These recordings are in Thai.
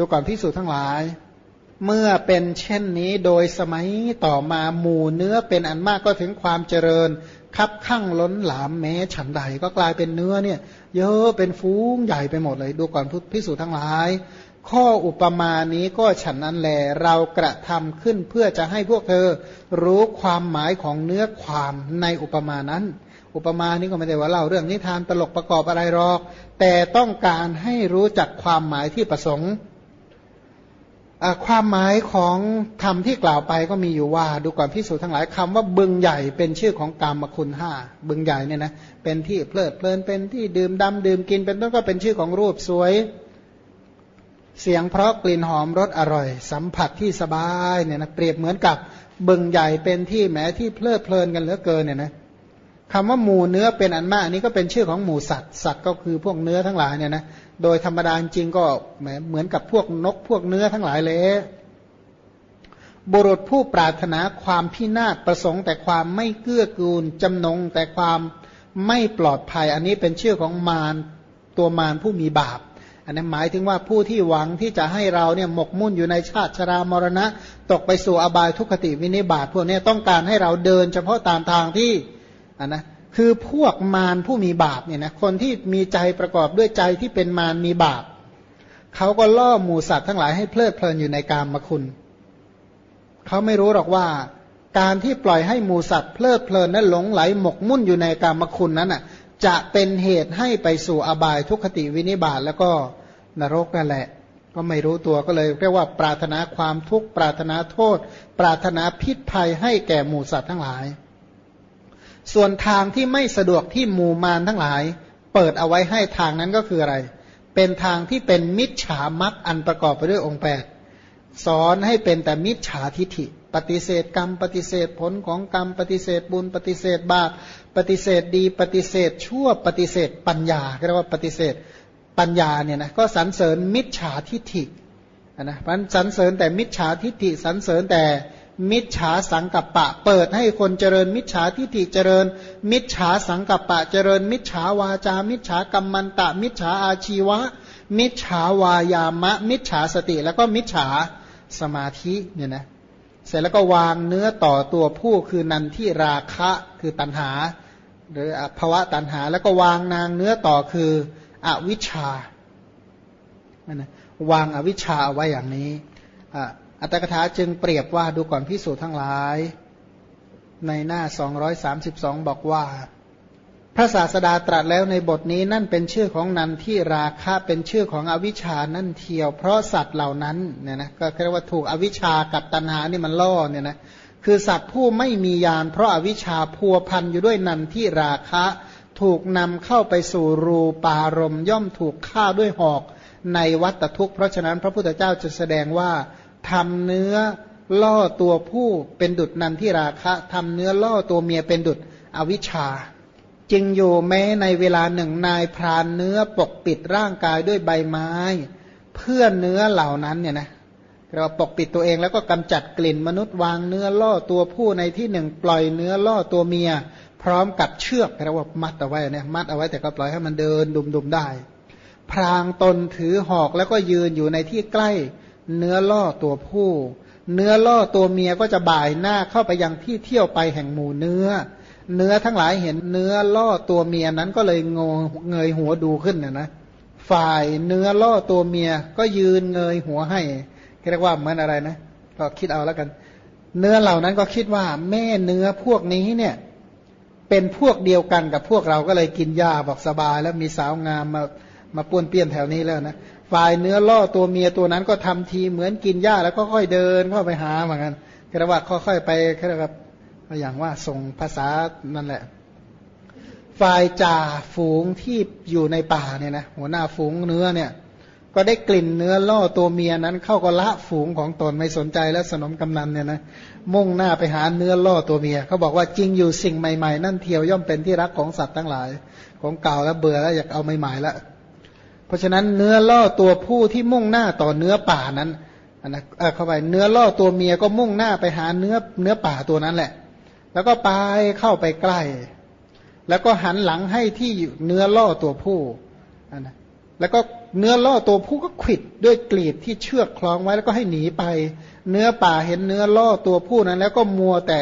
ดูก่อนพิสูจน์ทั้งหลาย เมื่อเป็นเช่นนี้โดยสมัยต่อมาหมู่เนื้อเป็นอันมากก็ถึงความเจริญ คับข้างล้นหลามแม้ฉันใดก็กลายเป็นเนื้อเนี่ย เยอะเป็นฟูงใหญ่ไปหมดเลย ดูก่อนพิสูจน์ทั้งหลาย ข้ออุปมานี้ก็ฉันนั้นแหลเรากระทำขึ้นเพื่อจะให้พวกเธอรู้ความหมายของเนื้อความในอุปมานั้นอุปมานี้ก็ไม่ได้ว่าเล่าเรื่องนิทานตลกประกอบอะไรหรอก แต่ต้องการให้รู้จักความหมายที่ประสงค์ ความหมายของธรรมที่กล่าวไปก็มีอยู่ว่า ดูก่อนพิสูจน์ทั้งหลายคำว่าบึงใหญ่เป็นชื่อของกรรมคุณห้าบึงใหญ่เนี่ยนะเป็นที่เพลิดเพลินเป็นที่ดื่มดำดื่มกินเป็นต้นก็เป็นชื่อของรูปสวย เสียงเพราะกลิ่นหอมรสอร่อย สัมผัสที่สบายเนี่ยนะเปรียบเหมือนกับบึงใหญ่เป็นที่แม้ที่เพลิดเพลินกันเหลือเกินเนี่ยนะ คำว่าหมูเนื้อเป็นอันมากนี้ก็เป็นชื่อของหมูสัตว์สัตว์ก็คือพวกเนื้อทั้งหลายเนี่ยนะโดยธรรมดาจริงก็เหมือนกับพวกนกพวกเนื้อทั้งหลายเลยบุรุษผู้ปรารถนาความพินาศประสงค์ แต่ความไม่เกื้อกูลจำนง แต่ความไม่ปลอดภัย อันนี้เป็นชื่อของมารตัวมารผู้มีบาป อันนั้นหมายถึงว่าผู้ที่หวังที่จะให้เราเนี่ยหมกมุ่นอยู่ในชาติชรามรณะ ตกไปสู่อบายทุกขติวินิบาตพวกนี้ต้องการให้เราเดินเฉพาะตามทางที่ อันนะคือพวกมารผู้มีบาปเนี่ยนะคนที่มีใจประกอบด้วยใจที่เป็นมารมีบาปเขาก็ล่อหมูสัตว์ทั้งหลายให้เพลิดเพลินอยู่ในกามมคุณเขาไม่รู้หรอกว่า การที่ปล่อยให้หมูสัตว์เพลิดเพลินนั้นหลงไหลหมกมุ่นอยู่ในกามมคุณนั้นอะ จะเป็นเหตุให้ไปสู่อบายทุกขติวินิบาตแล้วก็นรกนั่นแหละ ก็ไม่รู้ตัวก็เลยเรียกว่าปรารถนาความทุกข์ปรารถนาโทษ ปรารถนาพิษภัยให้แก่หมูสัตว์ทั้งหลาย ส่วนทางที่ไม่สะดวกที่หมู่มารทั้งหลาย เปิดเอาไว้ให้ทางนั้นก็คืออะไร เป็นทางที่เป็นมิจฉามักอันประกอบไปด้วยองค์แปดสอนให้เป็นแต่มิจฉาทิฐิ ปฏิเสธกรรม ปฏิเสธผลของกรรม ปฏิเสธบุญ ปฏิเสธบาปปฏิเสธดี ปฏิเสธชั่ว ปฏิเสธปัญญาเรียกว่าปฏิเสธปัญญาเนี่ยนะก็สรรเสริญมิจฉาทิฐินะมันสรรเสริญแต่มิจฉาทิฐิสรรเสริญแต่ มิจฉาสังกัปปะ เปิดให้คนเจริญ มิจฉาทิฏฐิเจริญ มิจฉาสังกัปปะเจริญ มิจฉาวาจา มิจฉากรรมันตะ มิจฉาอาชีวะ มิจฉาวายามะ มิจฉาสติ แล้วก็มิจฉาสมาธิเนี่ยนะเสร็จแล้วก็วางเนื้อต่อตัวผู้คือนันที่ราคะคือตัณหา หรือภาวะตัณหา แล้วก็วางนางเนื้อต่อคืออวิชชาวางอวิชชาเอาไว้อย่างนี้อั อตถกถาจึงเปรียบว่าดูก่อนพิสูจน์ทั้งหลาย ในหน้า 232 บอกว่า พระศาสดาตรัสแล้วในบทนี้นั่นเป็นชื่อของนันที่ราคะเป็นชื่อของอวิชานั่นเทียว เพราะสัตว์เหล่านั้นเนี่ยนะก็เรียกว่าถูกอวิชากับตัณหานี่มันล่อเนี่ยนะคือสัตว์ผู้ไม่มียานเพราะอาวิชชาพัวพันอยู่ด้วยนันที่ราคะ ถูกนำเข้าไปสู่รูปารมย่อมถูกฆ่าด้วยหอกในวัตทุกข์เพราะฉะนั้นพระพุทธเจ้าจะแสดงว่า ทำเนื้อล่อตัวผู้เป็นดุจนันที่ราคะทำเนื้อล่อตัวเมียเป็นดุจอวิชชา จึงอยู่แม้ในเวลาหนึ่งนายพรานเนื้อปกปิดร่างกายด้วยใบไม้ เพื่อเนื้อเหล่านั้นเนี่ยนะเราปกปิดตัวเองแล้วก็กำจัดกลิ่นมนุษย์วางเนื้อล่อตัวผู้ในที่หนึ่งปล่อยเนื้อล่อตัวเมีย พร้อมกับเชือกเราว่ามัดเอาไว้เนี่ยมัดเอาไว้แต่ก็ปล่อยให้มันเดินดุมๆได้ พรางตนถือหอกแล้วก็ยืนอยู่ในที่ใกล้ เนื้อล่อตัวผู้ เนื้อล่อตัวเมียก็จะบ่ายหน้าเข้าไปยังที่เที่ยวไปแห่งหมู่เนื้อ เนื้อทั้งหลายเห็นเนื้อล่อตัวเมียนั้นก็เลยงเงยหัวดูขึ้นนะนะ ฝ่ายเนื้อล่อตัวเมียก็ยืนเงยหัวให้เรียกว่าเหมือนอะไรนะ ก็คิดเอาแล้วกัน เนื้อเหล่านั้นก็คิดว่าแม่เนื้อพวกนี้เนี่ยเป็นพวกเดียวกันกับพวกเราก็เลยกินหญ้าบอกสบาย แล้วมีสาวงามมามาป้วนเปี้ยนแถวนี้แล้วนะ ฝ่ายเนื้อล่อตัวเมียตัวนั้นก็ทำทีเหมือนกินหญ้าแล้วก็ค่อยเดินเข้าไปหาเหมือนกันกระว่าค่อยๆไปกระว่าอย่างว่าส่งภาษานั่นแหละ ฝ่ายจ่าฝูงที่อยู่ในป่าเนี่ยนะหัวหน้าฝูงเนื้อเนี่ย ก็ได้กลิ่นเนื้อล่อตัวเมียนั้น เข้าก็ละฝูงของตนไม่สนใจแล้วสนมกำนันเนี่ยนะมุ่งหน้าไปหาเนื้อล่อตัวเมียเขาบอกว่าจริงอยู่สิ่งใหม่ๆ นั่นเทียวย่อมเป็นที่รักของสัตว์ทั้งหลาย ของเก่าแล้วเบื่อแล้วอยากเอาใหม่ๆแล้ว เพราะฉะนั้นเนื้อล่อตัวผู้ที่มุ่งหน้าต่อเนื้อป่านั้นนะเข้าไปเนื้อล่อตัวเมียก็มุ่งหน้าไปหาเนื้อเนื้อป่าตัวนั้นแหละ แล้วก็ไปเข้าไปใกล้ แล้วก็หันหลังให้ที่เนื้อล่อตัวผู้นะแล้วก็เนื้อล่อตัวผู้ก็ขิดด้วยกลีบที่เชือกคล้องไว้แล้วก็ให้หนีไป เนื้อป่าเห็นเนื้อล่อตัวผู้นั้น แล้วก็มัวแต่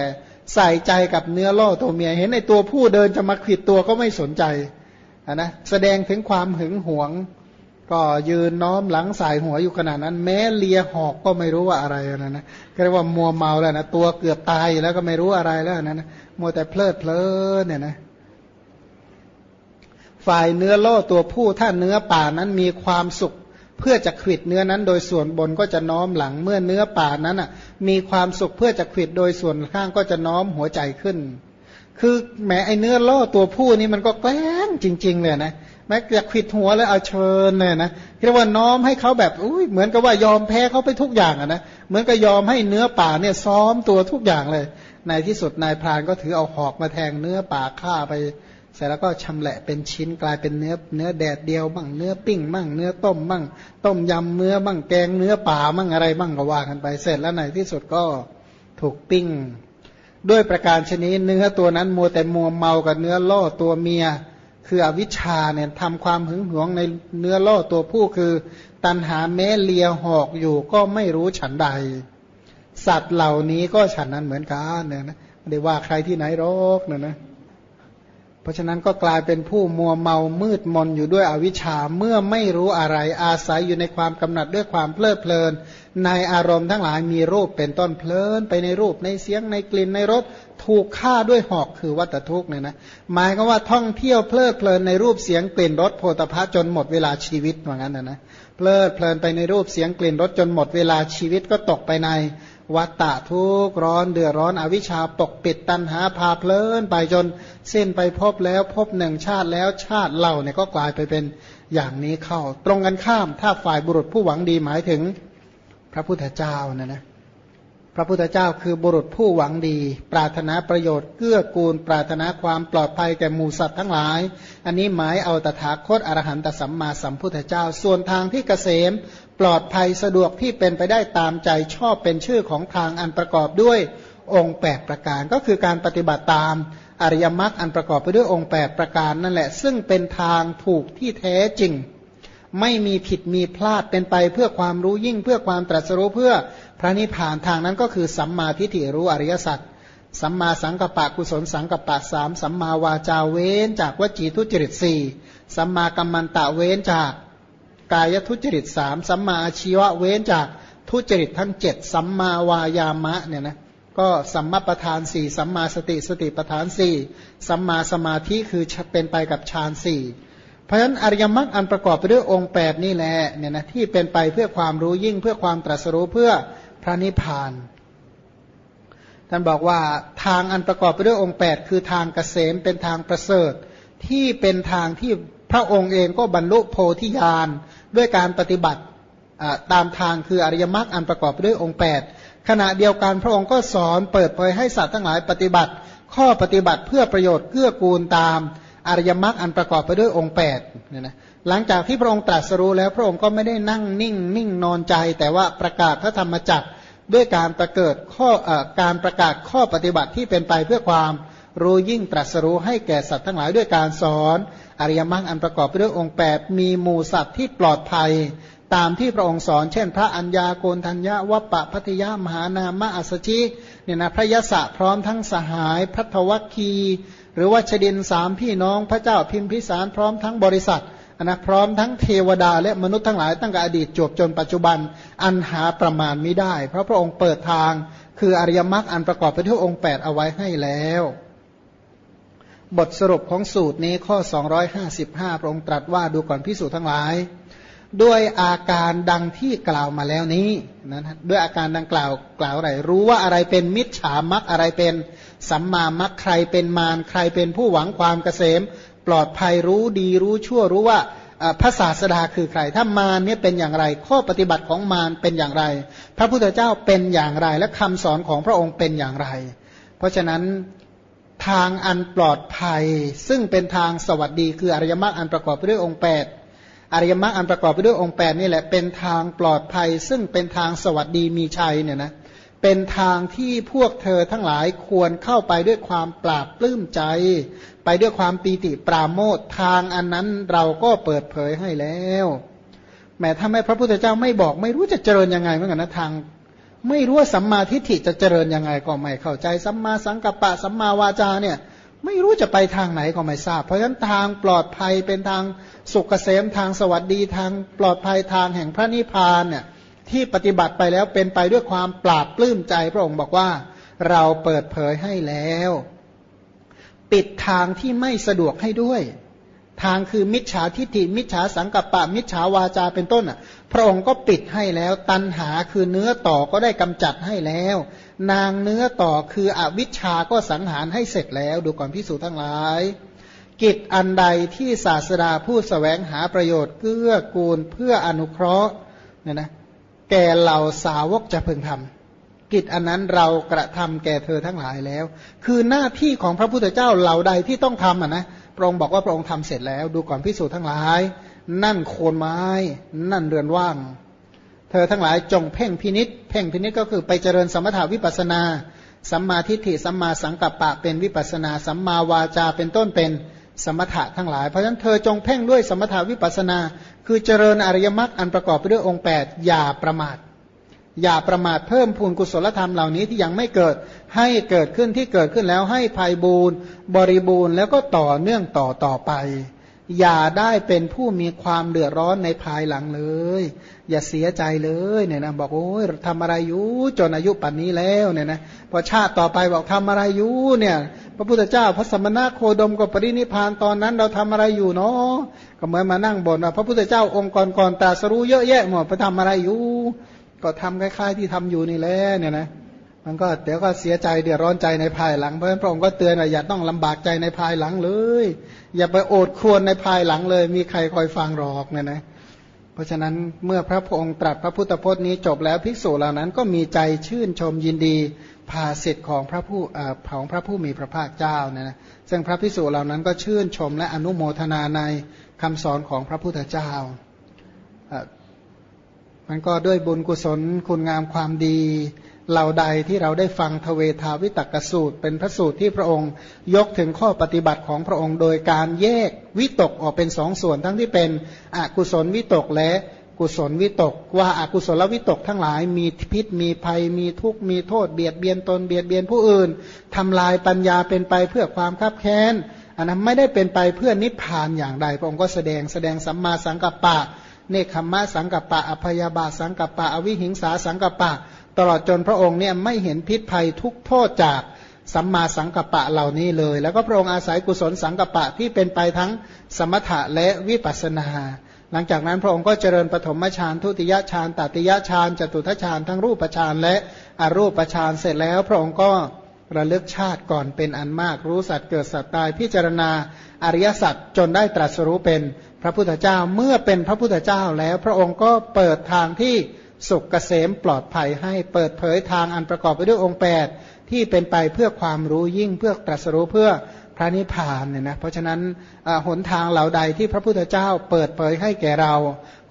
ใส่ใจกับเนื้อล่อตัวเมีย เห็นในตัวผู้เดินจะมาขิดตัวก็ไม่สนใจะนะแสดงถึงความหึงหวง ก็ยืนน้อมหลังสายหัวอยู่ขนาดนั้น แม้เลียหอกก็ไม่รู้ว่าอะไรนะนะเรียกว่ามัวเมาแล้วนะตัวเกือบตายแล้วก็ไม่รู้อะไรแล้วนะนะมัวแต่เพลิดเพลินเนี่ยนะฝ่ายเนื้อล่อตัวผู้ถ้าเนื้อป่านั้นมีความสุข เพื่อจะขิดเนื้อนั้น โดยส่วนบนก็จะน้อมหลังเมื่อเนื้อป่านั้นอะ มีความสุขเพื่อจะขิดโดยส่วนข้างก็จะน้อมหัวใจขึ้น คือแม้ไอเนื้อล่อตัวผู้นี่มันก็แกล้ งจริง ๆ เลยนะแม้จะขิดหัวแล้วเอาเชิญเลยนะเรียกว่าน้อมให้เขาแบบอุ้ยเหมือนกับว่ายอมแพ้เขาไปทุกอย่างนะเหมือนกับยอมให้เนื้อป่าเนี่ยซ้อมตัวทุกอย่างเลย ในที่สุดนายพรานก็ถือเอาหอกมาแทงเนื้อป่าฆ่าไปเสร็จแล้วก็ชำแหละเป็นชิ้นกลายเป็นเนื้อเนื้อแดดเดียวบ้างเนื้อปิ้งบ้างเนื้อต้มบ้างต้มยำเนื้อบ้างแกงเนื้อป่าบ้างอะไรบ้างก็ว่ากันไปเสร็จแล้วในที่สุดก็ถูกปิ้ง ด้วยประการชนิดเนื้อตัวนั้นมัวแต่มัวเมากับเนื้อล่อตัวเมีย คืออวิชชาเนี่ยทำความหึงหวงในเนื้อล่อตัวผู้คือตันหาแม้เลียหอกอยู่ก็ไม่รู้ฉันใด สัตว์เหล่านี้ก็ฉันนั้นเหมือนกันเนี่ยนะไม่ได้ว่าใครที่ไหนรอกเนี่ยนะ ราะฉะนั้นก็กลายเป็นผู้มัวเมามืดมนอยู่ด้วยอวิชชาเมื่อไม่รู้อะไรอาศัยอยู่ในความกำหนัดด้วยความเพลิดเพลิน ในอารมณ์ทั้งหลายมีรูปเป็นต้นเพลิน ไปในรูปในเสียงในกลิ่นในรสถูกฆ่าด้วยหอกคือวัตทุกเนี่ยนะหมายก็ว่าท่องเที่ยวเพลิดเพลินในรูปเสียงกลิ่นรสโพธพะจนหมดเวลาชีวิตว่างั้นนะนะเพลิดเพลินไปในรูปเสียงกลิ่นรสจนหมดเวลาชีวิตก็ตกไปใน วัตตะทุกร้อนเดือดร้อนอวิชชาปกปิดตันหาพาเพลินไปจนสิ้นไปพบแล้วพบหนึ่งชาติแล้วชาติเล่าเนี่ยก็กลายไปเป็นอย่างนี้เข้า ตรงกันข้ามถ้าฝ่ายบุรุษผู้หวังดีหมายถึงพระพุทธเจ้านะนะพระพุทธเจ้าคือบุรุษผู้หวังดี ปรารถนาประโยชน์เกื้อกูล ปรารถนาความปลอดภัยแก่หมู่สัตว์ทั้งหลาย อันนี้หมายเอาตถาคตอรหันตสัมมาสัมพุทธเจ้า ส่วนทางที่เกษม ปลอดภัยสะดวกที่เป็นไปได้ตามใจชอบเป็นชื่อของทางอันประกอบด้วยองค์ 8 ประการ ก็คือการปฏิบัติตามอริยมรรคอันประกอบไปด้วยองค์ 8 ประการนั่นแหละ ซึ่งเป็นทางถูกที่แท้จริง ไม่มีผิดมีพลาดเป็นไปเพื่อความรู้ยิ่งเพื่อความตรัสรู้เพื่อพระนิพพานทางนั้นก็คือสัมมาทิฏฐิรู้อริยสัจสัมมาสังกัปปะกุศลสังกัปปะสามสัมมาวาจาเว้นจากวจีทุจริตสี่สัมมากัมมันตะเว้นจาก กายทุจริตสามสัมมาอาชีวะเว้นจากทุจริตทั้งเจ็ดสัมมาวายามะเนี่ยนะก็สัมมาประธานสี่สัมมาสติสติประธานสี่สัมมาสมาธิคือเป็นไปกับฌานสี่เพราะฉะนั้นอริยมรรคอันประกอบไปด้วยองค์แปดนี่แหละเนี่ยนะที่เป็นไปเพื่อความรู้ยิ่งเพื่อความตรัสรู้เพื่อพระนิพพานท่านบอกว่าทางอันประกอบไปด้วยองค์แปดคือทางเกษมเป็นทางประเสริฐ ที่เป็นทางที่พระองค์เองก็บรรลุโพธิญาณ ด้วยการปฏิบัติตามทางคืออริยมรรคอันประกอบด้วยองค์ 8 ขณะเดียวกันพระองค์ก็สอนเปิดเผยให้สัตว์ทั้งหลายปฏิบัติ ข้อปฏิบัติเพื่อประโยชน์เกื้อกูลตามอริยมรรคอันประกอบไปด้วยองค์8เนี่ยนะหลังจากที่พระองค์ตรัสรู้แล้วพระองค์ก็ไม่ได้นั่งนิ่งนิ่งนอนใจ แต่ว่าประกาศพระธรรมจักรด้วยการประเกิดข้ออการประกาศข้อปฏิบัติที่เป็นไปเพื่อความรู้ยิ่งตรัสรู้ให้แก่สัตว์ทั้งหลายด้วยการสอน อริยมรรคอันประกอบไปด้วยองค์ 8 มีหมู่สัตว์ที่ปลอดภัย ตามที่พระองค์สอน เช่น พระัญญาโกนทัญญาวัปปะพัทยามหานามะอัสชิเนี่ยนะพระยศพร้อมทั้งสหายพัทวัคคี หรือว่าชดินสามพี่น้องพระเจ้าพิมพิสารพร้อมทั้งบริษัทนะพร้อมทั้งเทวดาและมนุษย์ทั้งหลายตั้งแต่อดีตจบจนปัจจุบันอันหาประมาณไม่ได้ เพราะพระองค์เปิดทาง คืออริยมรรคอันประกอบไปด้วยองค์ 8 เอาไว้ให้แล้ว บทสรุปของสูตรนี้ข้อ 255พระองค์ตรัสว่าดูก่อนพิสูจน์ทั้งหลาย ด้วยอาการดังที่กล่าวมาแล้วนี้นะด้วยอาการดังกล่าวกล่าวอะไร รู้ว่าอะไรเป็นมิจฉามักอะไรเป็นสัมมามักใครเป็นมารใครเป็นผู้หวังความเกษม ปลอดภัยรู้ดีรู้ชั่วรู้ว่าพระศาสดาคือใคร ถ้ามารเนี่ยเป็นอย่างไร ข้อปฏิบัติของมารเป็นอย่างไร พระพุทธเจ้าเป็นอย่างไร และคำสอนของพระองค์เป็นอย่างไร เพราะฉะนั้น ทางอันปลอดภัย ซึ่งเป็นทางสวัสดีคืออริยมรรคอันประกอบไปด้วยองค์ 8 อริยมรรคอันประกอบไปด้วยองค์ 8 นี่แหละเป็นทางปลอดภัย ซึ่งเป็นทางสวัสดีมีชัยเนี่ยนะเป็นทางที่พวกเธอทั้งหลายควรเข้าไปด้วยความปราบปลื้มใจ ไปด้วยความปีติปราโมททางอันนั้นเราก็เปิดเผยให้แล้วแม้ถ้าไม่พระพุทธเจ้าไม่บอกไม่รู้จะเจริญยังไงเหมือนกันนะทาง ไม่รู้ว่าสัมมาทิฏฐิจะเจริญยังไงก็ไม่เข้าใจสัมมาสังกัปปะสัมมาวาจาเนี่ยไม่รู้จะไปทางไหนก็ไม่ทราบ เพราะฉะนั้นทางปลอดภัยเป็นทางสุขเกษมทางสวัสดีทางปลอดภัยทางแห่งพระนิพพานเนี่ยที่ปฏิบัติไปแล้วเป็นไปด้วยความปราบปลื้มใจ พระองค์บอกว่าเราเปิดเผยให้แล้ว ปิดทางที่ไม่สะดวกให้ด้วย ทางคือมิจฉาทิฏฐิมิจฉาสังกัปปะ มิจฉาวาจาเป็นต้นอะ พระองค์ก็ปิดให้แล้ว ตันหาคือเนื้อต่อก็ได้กำจัดให้แล้ว นางเนื้อต่อคืออวิชชาก็สังหารให้เสร็จแล้ว ดูก่อนพิสูจน์ทั้งหลาย กิจอันใดที่ศาสดาผู้สแสวงหาประโยชน์เกื้อกูลเพื่ออนุเคราะห์เนี่ยนะแก่เหล่าสาวกจะพึงทำกิจอันนั้นเรากระทำแก่เธอทั้งหลายแล้ว คือหน้าที่ของพระพุทธเจ้าเหล่าใดที่ต้องทำอะนะ พระองค์บอกว่าพระองค์ทำเสร็จแล้ว ดูก่อนพิสูจน์ทั้งหลาย นั่นโคนไม้ นั่นเรือนว่าง เธอทั้งหลายจงเพ่งพินิษเพ่งพินิษก็คือไปเจริญสมถาวิปัสนา สัมมาทิฏฐิสัมมาสังกัปปะเป็นวิปัสนา สัมมาวาจาเป็นต้นเป็นสมถะทั้งหลาย เพราะฉะนั้นเธอจงเพ่งด้วยสมถาวิปัสนา คือเจริญอริยมรรคอันประกอบไปด้วยองค์ 8 อย่าประมาท อย่าประมาทเพิ่มพูนกุศลธรรมเหล่านี้ที่ยังไม่เกิด ให้เกิดขึ้นที่เกิดขึ้นแล้วให้ภัยบูรณ์บริบูรณ์แล้วก็ต่อเนื่องต่อต่อไป อย่าได้เป็นผู้มีความเดือดร้อนในภายหลังเลย อย่าเสียใจเลยเนี่ยนะบอกโอ้ยทำอะไรอยู่จนอายุป่านนี้แล้วเนี่ยนะพอชาติต่อไปบอกทำอะไรอยู่เนี่ยพระพุทธเจ้าพระสมณะโคดมกับปรินิพานตอนนั้นเราทำอะไรอยู่เนาะก็เหมือนมานั่งบ่นว่าพระพุทธเจ้าองค์ก่อนๆตรัสรู้เยอะแยะหมดไปทำอะไรอยู่ ก็ทำคล้ายๆที่ทำอยู่นี่แหละเนี่ยนะมันก็เดี๋ยวก็เสียใจเดือดร้อนใจในภายหลังเพราะฉะนั้นพระองค์ก็เตือนว่าอย่าต้องลำบากใจในภายหลังเลย อย่าไปโอดควรในภายหลังเลย มีใครคอยฟังหรอกเนี่ยนะเพราะฉะนั้นเมื่อพระองค์ตรัสพระพุทธพจน์นี้จบแล้วภิกษุเหล่านั้นก็มีใจชื่นชมยินดีภาสิทธิ์ของพระผู้ของพระผู้มีพระภาคเจ้าเนี่ยนะซึ่งพระภิกษุเหล่านั้นก็ชื่นชมและอนุโมทนาในคำสอนของพระพุทธเจ้า มันก็ด้วยบุญกุศลคุณงามความดีเหล่าใดที่เราได้ฟังทเวทาวิตกสูตร เป็นพระสูตรที่พระองค์ยกถึงข้อปฏิบัติของพระองค์ โดยการแยกวิตกออกเป็นสองส่วน ทั้งที่เป็นอกุศลวิตกและกุศลวิตก ว่าอากุศลวิตกทั้งหลายมีพิษมีภัย มีทุกข์มีโทษเบียดเบียนตนเบียดเบียนผู้อื่นทำลายปัญญาเป็นไปเพื่อความคับแค้นอันนั้นไม่ได้เป็นไปเพื่อนิพพานอย่างใดพระองค์ก็แสดงแสดงสัมมาสังกัปปะ เนคขมะสังกัปปะอภยาบาสังกัปปะ อวิหิงสาสังกัปปะ ตลอดจนพระองค์เนี่ยไม่เห็นพิษภัยทุกโทษจากสัมมาสังกัปปะเหล่านี้เลย แล้วก็พระองค์อาศัยกุศลสังกัปปะที่เป็นไปทั้งสมถะและวิปัสนา หลังจากนั้นพระองค์ก็เจริญปฐมฌานทุติยฌานตติยฌานจตุทฌานทั้งรูปฌานและอรูปฌานเสร็จแล้ว พระองค์ก็ระลึกชาติก่อนเป็นอันมาก รู้สัตว์เกิดสัตว์ตายพิจารณาอริยสัจจนได้ตรัสรู้เป็น พระพุทธเจ้าเมื่อเป็นพระพุทธเจ้าแล้ว พระองค์ก็เปิดทางที่สุขเกษมปลอดภัยให้เปิดเผยทางอันประกอบไปด้วยองค์ 8 ที่เป็นไปเพื่อความรู้ยิ่งเพื่อตรัสรู้เพื่อพระนิพพานเนี่ยนะเพราะฉะนั้นหนทางเหล่าใดที่พระพุทธเจ้าเปิดเผยให้แก่เรา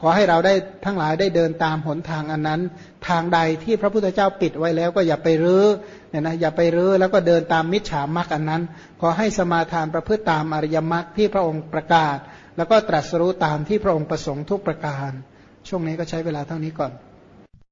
ขอให้เราได้ทั้งหลายได้เดินตามหนทางอันนั้น ทางใดที่พระพุทธเจ้าปิดไว้แล้วก็อย่าไปรื้อเนี่ยนะอย่าไปรื้อแล้วก็เดินตามมิจฉามรรคอันนั้น ขอให้สมาทานประพฤติตามอริยมรรคที่พระองค์ประกาศ แล้วก็ตรัสรู้ตามที่พระองค์ประสงค์ทุกประการ ช่วงนี้ก็ใช้เวลาเท่านี้ก่อน